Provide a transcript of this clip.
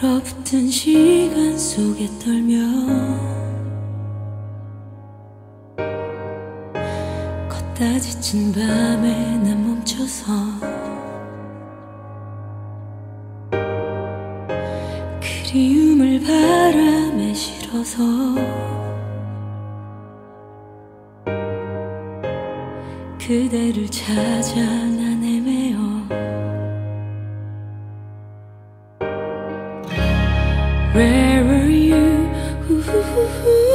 얼어붙은 시간 속에 떨며 걷다 지친 밤에 난 멈춰서 그리움을 바람에 실어서 그대를 찾아 나 Where are you? Ooh.